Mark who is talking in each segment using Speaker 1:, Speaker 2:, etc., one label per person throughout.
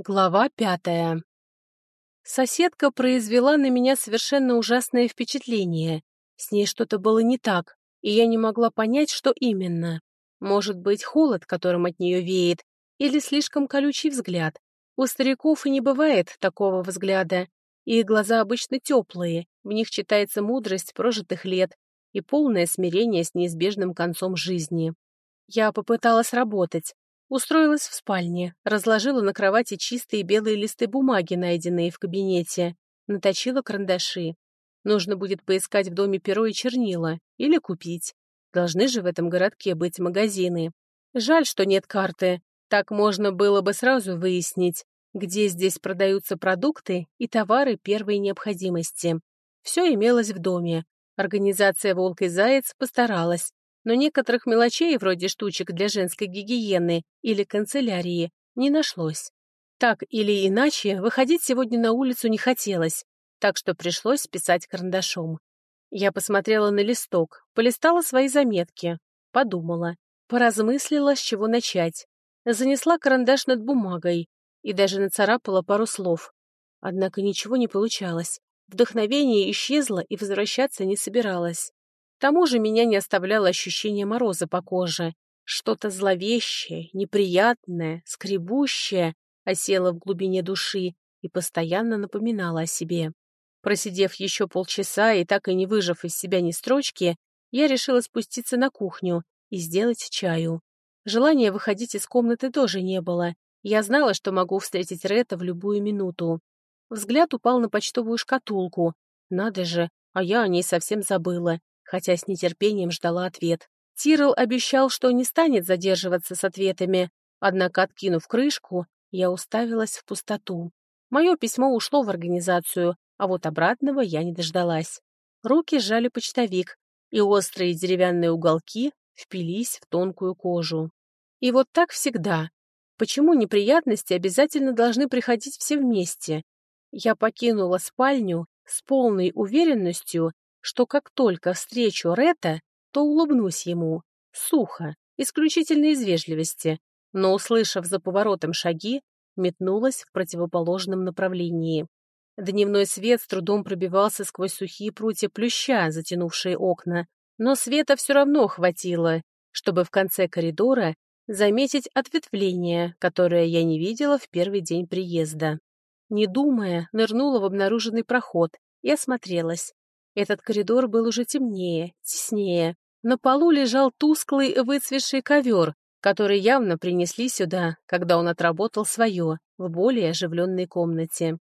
Speaker 1: Глава пятая. Соседка произвела на меня совершенно ужасное впечатление. С ней что-то было не так, и я не могла понять, что именно. Может быть, холод, которым от нее веет, или слишком колючий взгляд. У стариков и не бывает такого взгляда, и глаза обычно теплые, в них читается мудрость прожитых лет и полное смирение с неизбежным концом жизни. Я попыталась работать, Устроилась в спальне, разложила на кровати чистые белые листы бумаги, найденные в кабинете, наточила карандаши. Нужно будет поискать в доме перо и чернила, или купить. Должны же в этом городке быть магазины. Жаль, что нет карты. Так можно было бы сразу выяснить, где здесь продаются продукты и товары первой необходимости. Все имелось в доме. Организация «Волк и Заяц» постаралась, но некоторых мелочей, вроде штучек для женской гигиены или канцелярии, не нашлось. Так или иначе, выходить сегодня на улицу не хотелось, так что пришлось писать карандашом. Я посмотрела на листок, полистала свои заметки, подумала, поразмыслила, с чего начать. Занесла карандаш над бумагой и даже нацарапала пару слов. Однако ничего не получалось. Вдохновение исчезло и возвращаться не собиралась. Тому же меня не оставляло ощущение мороза по коже. Что-то зловещее, неприятное, скребущее осело в глубине души и постоянно напоминало о себе. Просидев еще полчаса и так и не выжав из себя ни строчки, я решила спуститься на кухню и сделать чаю. Желания выходить из комнаты тоже не было. Я знала, что могу встретить Рета в любую минуту. Взгляд упал на почтовую шкатулку. Надо же, а я о ней совсем забыла хотя с нетерпением ждала ответ. Тирл обещал, что не станет задерживаться с ответами, однако, откинув крышку, я уставилась в пустоту. Мое письмо ушло в организацию, а вот обратного я не дождалась. Руки сжали почтовик, и острые деревянные уголки впились в тонкую кожу. И вот так всегда. Почему неприятности обязательно должны приходить все вместе? Я покинула спальню с полной уверенностью, что как только встречу Рета, то улыбнусь ему, сухо, исключительно из вежливости, но, услышав за поворотом шаги, метнулась в противоположном направлении. Дневной свет с трудом пробивался сквозь сухие прутья плюща, затянувшие окна, но света все равно хватило, чтобы в конце коридора заметить ответвление, которое я не видела в первый день приезда. Не думая, нырнула в обнаруженный проход и осмотрелась. Этот коридор был уже темнее, теснее. На полу лежал тусклый выцветший ковер, который явно принесли сюда, когда он отработал свое, в более оживленной комнате.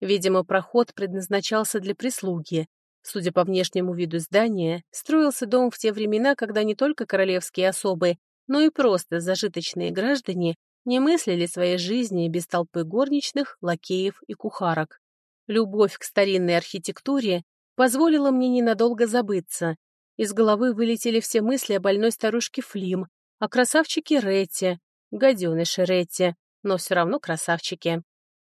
Speaker 1: Видимо, проход предназначался для прислуги. Судя по внешнему виду здания, строился дом в те времена, когда не только королевские особы, но и просто зажиточные граждане не мыслили своей жизни без толпы горничных, лакеев и кухарок. Любовь к старинной архитектуре позволила мне ненадолго забыться. Из головы вылетели все мысли о больной старушке Флим, о красавчике Ретте, гаденыше Ретте, но все равно красавчике.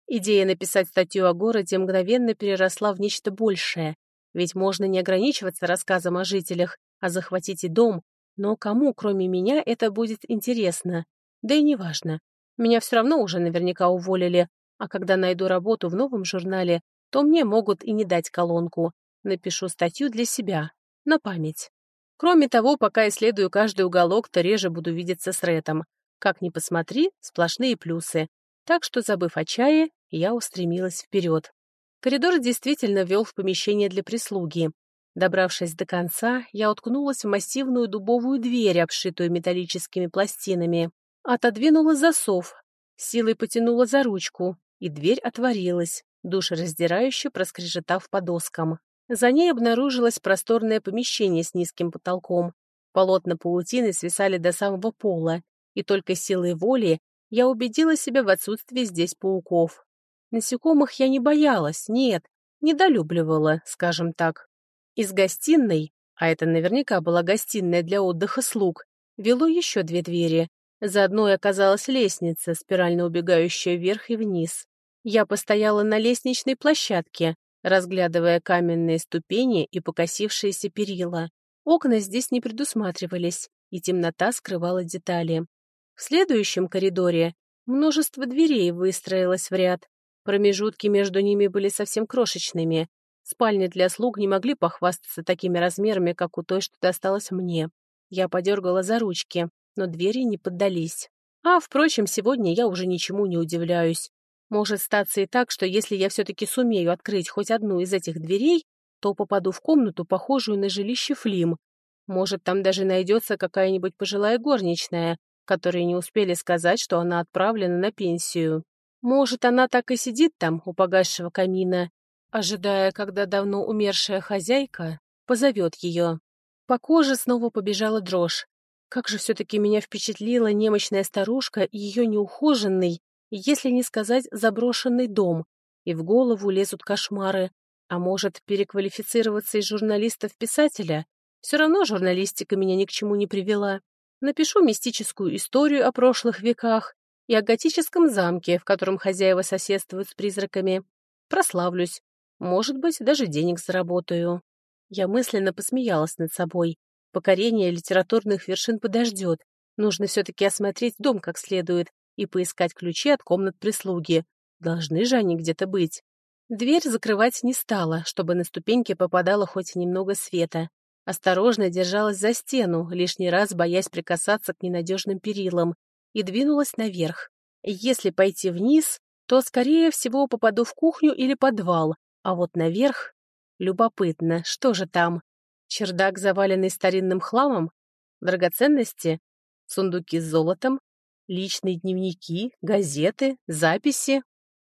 Speaker 1: Идея написать статью о городе мгновенно переросла в нечто большее, ведь можно не ограничиваться рассказом о жителях, а захватить и дом, но кому, кроме меня, это будет интересно? Да и неважно. Меня все равно уже наверняка уволили, а когда найду работу в новом журнале, то мне могут и не дать колонку. Напишу статью для себя, на память. Кроме того, пока исследую каждый уголок, то реже буду видеться с Ретом. Как ни посмотри, сплошные плюсы. Так что, забыв о чае, я устремилась вперед. Коридор действительно вел в помещение для прислуги. Добравшись до конца, я уткнулась в массивную дубовую дверь, обшитую металлическими пластинами. Отодвинула засов, силой потянула за ручку, и дверь отворилась, душераздирающе проскрежетав по доскам. За ней обнаружилось просторное помещение с низким потолком. Полотна паутины свисали до самого пола, и только силой воли я убедила себя в отсутствии здесь пауков. Насекомых я не боялась, нет, недолюбливала, скажем так. Из гостиной, а это наверняка была гостиная для отдыха слуг, вело еще две двери. За одной оказалась лестница, спирально убегающая вверх и вниз. Я постояла на лестничной площадке, разглядывая каменные ступени и покосившиеся перила. Окна здесь не предусматривались, и темнота скрывала детали. В следующем коридоре Множество дверей выстроилось в ряд. Промежутки между ними были совсем крошечными. Спальни для слуг не могли похвастаться такими размерами, как у той, что досталось мне. Я подергала за ручки, но двери не поддались. А, впрочем, сегодня я уже ничему не удивляюсь. Может статься и так, что если я все-таки сумею открыть хоть одну из этих дверей, то попаду в комнату, похожую на жилище Флим. Может, там даже найдется какая-нибудь пожилая горничная, которые не успели сказать, что она отправлена на пенсию. Может, она так и сидит там, у погасшего камина, ожидая, когда давно умершая хозяйка позовет ее. По коже снова побежала дрожь. Как же все-таки меня впечатлила немощная старушка и ее неухоженный, если не сказать заброшенный дом. И в голову лезут кошмары. А может, переквалифицироваться из журналиста в писателя? Все равно журналистика меня ни к чему не привела. Напишу мистическую историю о прошлых веках и о готическом замке, в котором хозяева соседствуют с призраками. Прославлюсь. Может быть, даже денег заработаю. Я мысленно посмеялась над собой. Покорение литературных вершин подождет. Нужно все-таки осмотреть дом как следует и поискать ключи от комнат прислуги. Должны же они где-то быть. Дверь закрывать не стала, чтобы на ступеньки попадало хоть немного света. Осторожно держалась за стену, лишний раз боясь прикасаться к ненадежным перилам, и двинулась наверх. Если пойти вниз, то, скорее всего, попаду в кухню или подвал, а вот наверх... Любопытно, что же там? Чердак, заваленный старинным хламом? Драгоценности? Сундуки с золотом? Личные дневники? Газеты? Записи?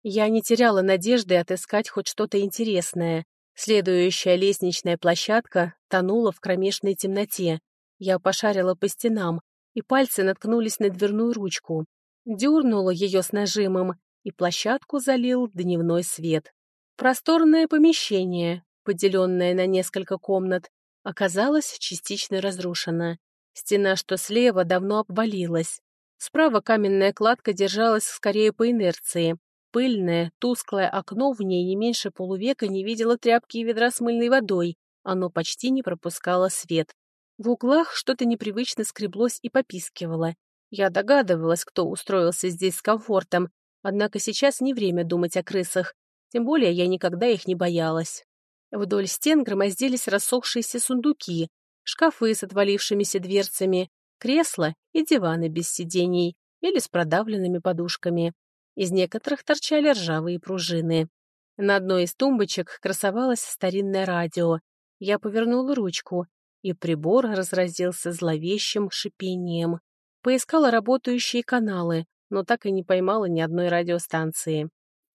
Speaker 1: Я не теряла надежды отыскать хоть что-то интересное. Следующая лестничная площадка тонула в кромешной темноте. Я пошарила по стенам, и пальцы наткнулись на дверную ручку. Дернула ее с нажимом, и площадку залил дневной свет. Просторное помещение, поделенное на несколько комнат, оказалось частично разрушено. Стена, что слева, давно обвалилась. Справа каменная кладка держалась скорее по инерции. Пыльное, тусклое окно в ней не меньше полувека не видело тряпки и ведра с мыльной водой. Оно почти не пропускало свет. В углах что-то непривычно скреблось и попискивало. Я догадывалась, кто устроился здесь с комфортом, однако сейчас не время думать о крысах, тем более я никогда их не боялась. Вдоль стен громоздились рассохшиеся сундуки, шкафы с отвалившимися дверцами, кресла и диваны без сидений или с продавленными подушками. Из некоторых торчали ржавые пружины. На одной из тумбочек красовалось старинное радио. Я повернула ручку, и прибор разразился зловещим шипением. Поискала работающие каналы, но так и не поймала ни одной радиостанции.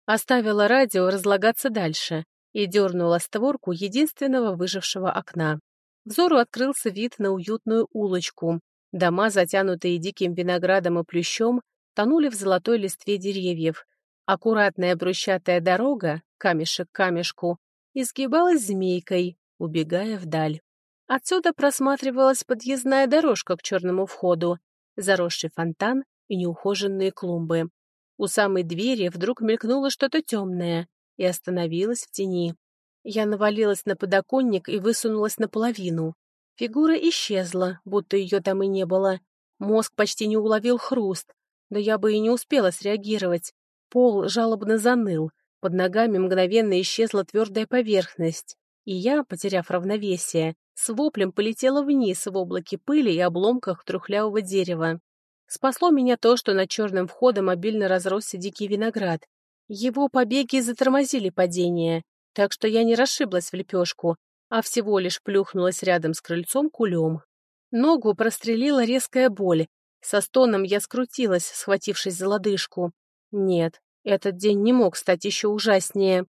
Speaker 1: Оставила радио разлагаться дальше и дернула створку единственного выжившего окна. Взору открылся вид на уютную улочку. Дома, затянутые диким виноградом и плющом, тонули в золотой листве деревьев. Аккуратная брусчатая дорога, камешек к камешку, изгибалась змейкой, убегая вдаль. Отсюда просматривалась подъездная дорожка к черному входу, заросший фонтан и неухоженные клумбы. У самой двери вдруг мелькнуло что-то темное и остановилось в тени. Я навалилась на подоконник и высунулась наполовину. Фигура исчезла, будто ее там и не было. Мозг почти не уловил хруст, да я бы и не успела среагировать. Пол жалобно заныл, под ногами мгновенно исчезла твердая поверхность, и я, потеряв равновесие, с воплем полетела вниз в облаке пыли и обломках трухлявого дерева. Спасло меня то, что над черным входом обильно разросся дикий виноград. Его побеги затормозили падение, так что я не расшиблась в лепешку, а всего лишь плюхнулась рядом с крыльцом кулем. Ногу прострелила резкая боль, со стоном я скрутилась, схватившись за лодыжку. Нет, этот день не мог стать еще ужаснее.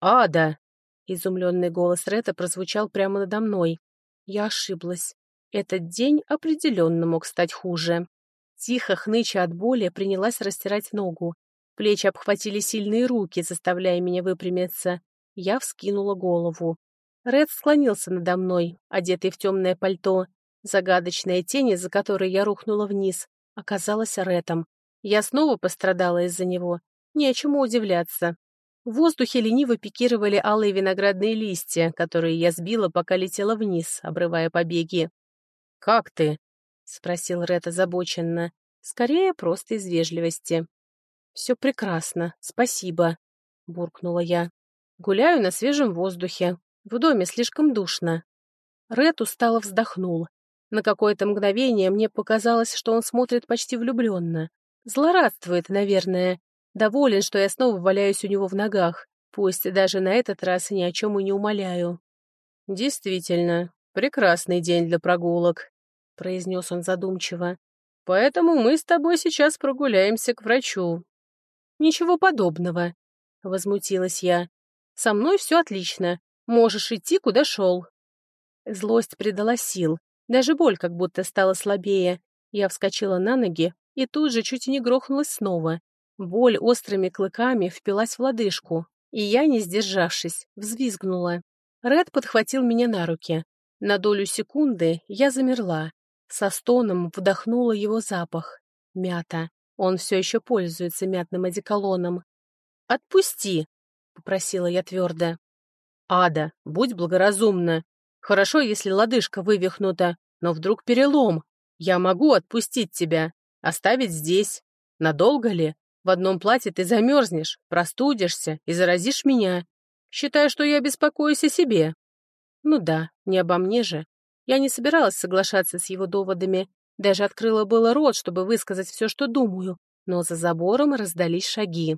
Speaker 1: «Ада!» — изумленный голос Рета прозвучал прямо надо мной. Я ошиблась. Этот день определенно мог стать хуже. Тихо, хныча от боли, принялась растирать ногу. Плечи обхватили сильные руки, заставляя меня выпрямиться. Я вскинула голову. Ред склонился надо мной, одетый в темное пальто, Загадочная тень, из-за которой я рухнула вниз, оказалась Ретом. Я снова пострадала из-за него. Не о чему удивляться. В воздухе лениво пикировали алые виноградные листья, которые я сбила, пока летела вниз, обрывая побеги. «Как ты?» — спросил Рет озабоченно. Скорее, просто из вежливости. «Все прекрасно, спасибо», — буркнула я. «Гуляю на свежем воздухе. В доме слишком душно». Ред устало вздохнул. На какое-то мгновение мне показалось, что он смотрит почти влюбленно. Злорадствует, наверное. Доволен, что я снова валяюсь у него в ногах. Пусть даже на этот раз ни о чем и не умоляю. «Действительно, прекрасный день для прогулок», — произнес он задумчиво. «Поэтому мы с тобой сейчас прогуляемся к врачу». «Ничего подобного», — возмутилась я. «Со мной все отлично. Можешь идти, куда шел». Злость придала сил. Даже боль как будто стала слабее. Я вскочила на ноги и тут же чуть не грохнулась снова. Боль острыми клыками впилась в лодыжку, и я, не сдержавшись, взвизгнула. Ред подхватил меня на руки. На долю секунды я замерла. Со стоном вдохнула его запах. Мята. Он все еще пользуется мятным одеколоном. «Отпусти!» — попросила я твердо. «Ада, будь благоразумна. Хорошо, если лодыжка вывихнута, но вдруг перелом. Я могу отпустить тебя, оставить здесь. Надолго ли? В одном платье ты замерзнешь, простудишься и заразишь меня. Считаю, что я беспокоюсь о себе». Ну да, не обо мне же. Я не собиралась соглашаться с его доводами, даже открыла было рот, чтобы высказать все, что думаю, но за забором раздались шаги.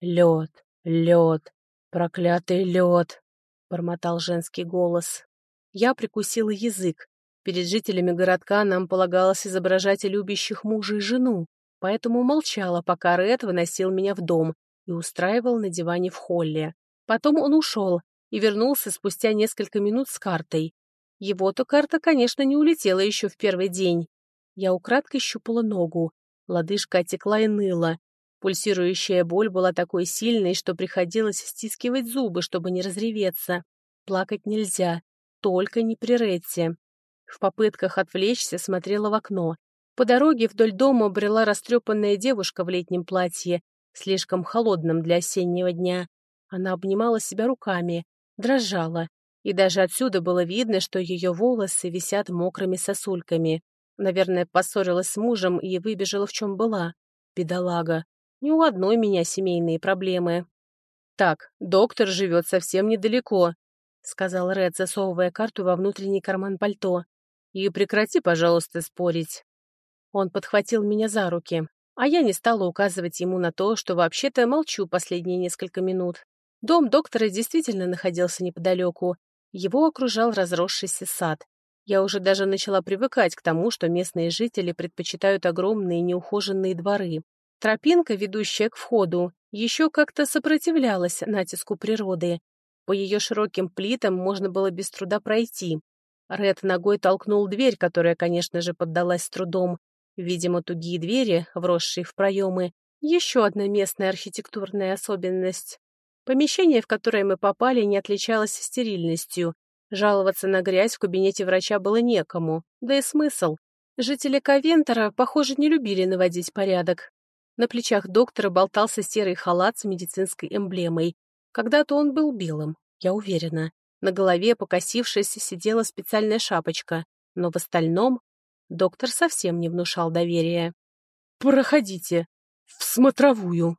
Speaker 1: «Лед, лед, проклятый лед!» — бормотал женский голос. Я прикусила язык. Перед жителями городка нам полагалось изображать любящих мужа и жену, поэтому молчала, пока Ред выносил меня в дом и устраивал на диване в холле. Потом он ушел и вернулся спустя несколько минут с картой. Его-то карта, конечно, не улетела еще в первый день. Я украдкой щупала ногу. Лодыжка отекла и ныла. Пульсирующая боль была такой сильной, что приходилось стискивать зубы, чтобы не разреветься. Плакать нельзя, только не при Ретте. В попытках отвлечься смотрела в окно. По дороге вдоль дома брела растрепанная девушка в летнем платье, слишком холодном для осеннего дня. Она обнимала себя руками, дрожала, и даже отсюда было видно, что ее волосы висят мокрыми сосульками. Наверное, поссорилась с мужем и выбежала в чем была. Бедолага. Ни у одной меня семейные проблемы. «Так, доктор живет совсем недалеко», — сказал Ред, засовывая карту во внутренний карман пальто. «И прекрати, пожалуйста, спорить». Он подхватил меня за руки, а я не стала указывать ему на то, что вообще-то молчу последние несколько минут. Дом доктора действительно находился неподалеку. Его окружал разросшийся сад. Я уже даже начала привыкать к тому, что местные жители предпочитают огромные неухоженные дворы. Тропинка, ведущая к входу, еще как-то сопротивлялась натиску природы. По ее широким плитам можно было без труда пройти. Ред ногой толкнул дверь, которая, конечно же, поддалась с трудом, Видимо, тугие двери, вросшие в проемы, еще одна местная архитектурная особенность. Помещение, в которое мы попали, не отличалось стерильностью. Жаловаться на грязь в кабинете врача было некому. Да и смысл. Жители Ковентора, похоже, не любили наводить порядок. На плечах доктора болтался серый халат с медицинской эмблемой. Когда-то он был белым, я уверена. На голове, покосившись, сидела специальная шапочка, но в остальном Доктор совсем не внушал доверия. «Проходите! В смотровую!»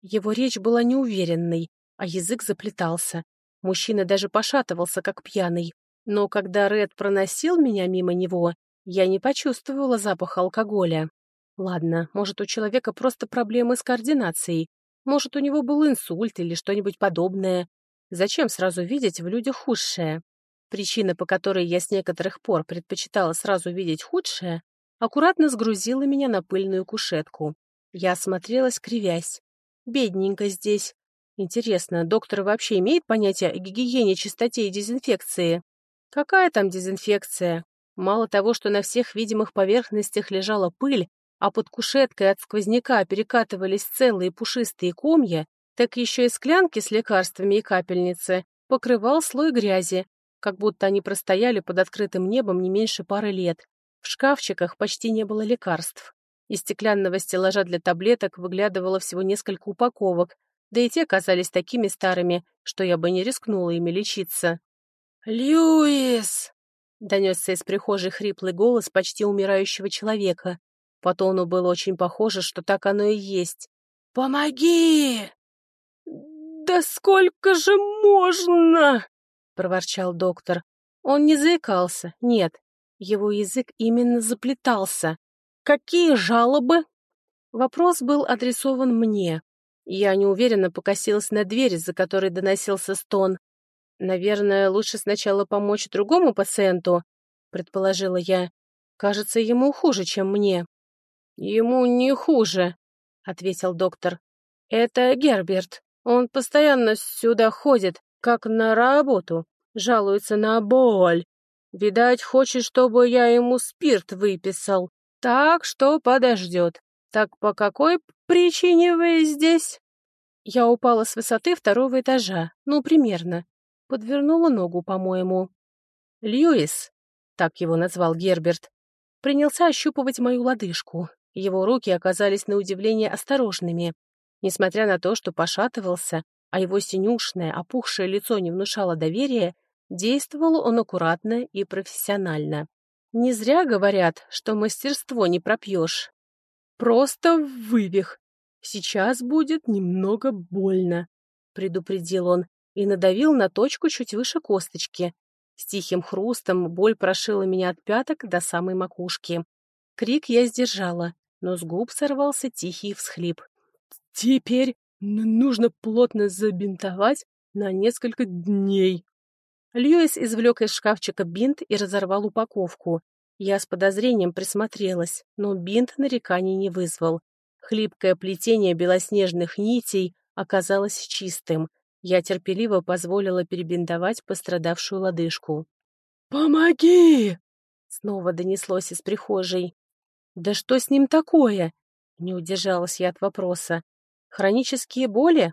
Speaker 1: Его речь была неуверенной, а язык заплетался. Мужчина даже пошатывался, как пьяный. Но когда Ред проносил меня мимо него, я не почувствовала запаха алкоголя. Ладно, может, у человека просто проблемы с координацией. Может, у него был инсульт или что-нибудь подобное. Зачем сразу видеть в людях худшее? Причина, по которой я с некоторых пор предпочитала сразу видеть худшее, аккуратно сгрузила меня на пыльную кушетку. Я осмотрелась, кривясь. Бедненько здесь. Интересно, доктор вообще имеет понятие о гигиене, чистоте и дезинфекции? Какая там дезинфекция? Мало того, что на всех видимых поверхностях лежала пыль, а под кушеткой от сквозняка перекатывались целые пушистые комья, так еще и склянки с лекарствами и капельницы покрывал слой грязи, как будто они простояли под открытым небом не меньше пары лет. В шкафчиках почти не было лекарств. Из стеклянного стеллажа для таблеток выглядывало всего несколько упаковок, да и те казались такими старыми, что я бы не рискнула ими лечиться. «Льюис!» — донесся из прихожей хриплый голос почти умирающего человека. По тону было очень похоже, что так оно и есть. «Помоги!» «Да сколько же можно?» — проворчал доктор. Он не заикался, нет, его язык именно заплетался. «Какие жалобы?» Вопрос был адресован мне. Я неуверенно покосилась на дверь, за которой доносился стон. «Наверное, лучше сначала помочь другому пациенту», — предположила я. «Кажется, ему хуже, чем мне». «Ему не хуже», — ответил доктор. «Это Герберт. Он постоянно сюда ходит, как на работу, жалуется на боль. Видать, хочет, чтобы я ему спирт выписал. Так что подождет. Так по какой причине вы здесь?» Я упала с высоты второго этажа, ну, примерно. Подвернула ногу, по-моему. Льюис, так его назвал Герберт, принялся ощупывать мою лодыжку. Его руки оказались на удивление осторожными. Несмотря на то, что пошатывался, а его синюшное, опухшее лицо не внушало доверия, действовал он аккуратно и профессионально. Не зря говорят, что мастерство не пропьешь. Просто вывих. Сейчас будет немного больно, предупредил он и надавил на точку чуть выше косточки. С тихим хрустом боль прошила меня от пяток до самой макушки. Крик я сдержала, но с губ сорвался тихий всхлип. Теперь нужно плотно забинтовать на несколько дней. Льюис извлек из шкафчика бинт и разорвал упаковку. Я с подозрением присмотрелась, но бинт нареканий не вызвал. Хлипкое плетение белоснежных нитей оказалось чистым. Я терпеливо позволила перебинтовать пострадавшую лодыжку. «Помоги!» — снова донеслось из прихожей. «Да что с ним такое?» — не удержалась я от вопроса. Хронические боли?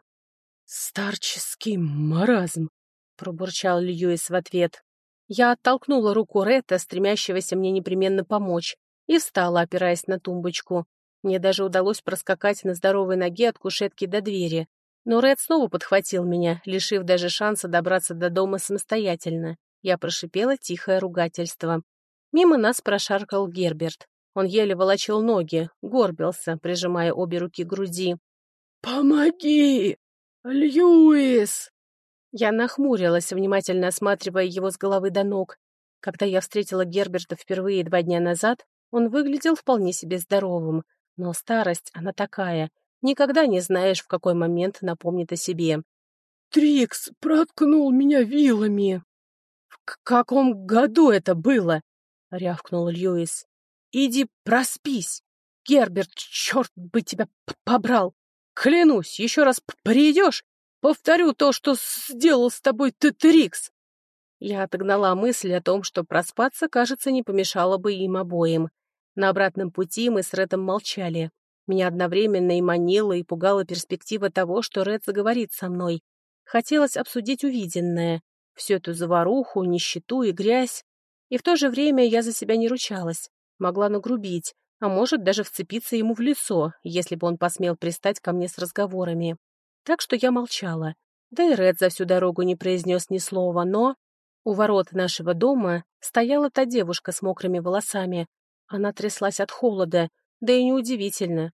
Speaker 1: Старческий маразм, пробурчал Льюис в ответ. Я оттолкнула руку Ретта, стремящегося мне непременно помочь, и встала, опираясь на тумбочку. Мне даже удалось проскакать на здоровой ноге от кушетки до двери. Но Ред снова подхватил меня, лишив даже шанса добраться до дома самостоятельно. Я прошипела тихое ругательство. Мимо нас прошаркал Герберт. Он еле волочил ноги, горбился, прижимая обе руки к груди. «Помоги! Льюис!» Я нахмурилась, внимательно осматривая его с головы до ног. Когда я встретила Герберта впервые два дня назад, он выглядел вполне себе здоровым. Но старость, она такая. Никогда не знаешь, в какой момент напомнит о себе. «Трикс проткнул меня вилами!» «В каком году это было?» — рявкнул Льюис. «Иди проспись! Герберт, черт бы тебя побрал! Клянусь, еще раз придешь, повторю то, что сделал с тобой Тетрикс. Я отогнала мысль о том, что проспаться, кажется, не помешало бы им обоим. На обратном пути мы с Редом молчали. Меня одновременно и манила, и пугала перспектива того, что Ред заговорит со мной. Хотелось обсудить увиденное, всю эту заваруху, нищету и грязь. И в то же время я за себя не ручалась, могла нагрубить, а может даже вцепиться ему в лицо, если бы он посмел пристать ко мне с разговорами. Так что я молчала. Да и Ред за всю дорогу не произнес ни слова, но... У ворот нашего дома стояла та девушка с мокрыми волосами. Она тряслась от холода, да и неудивительно.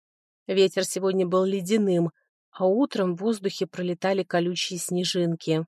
Speaker 1: Ветер сегодня был ледяным, а утром в воздухе пролетали колючие снежинки.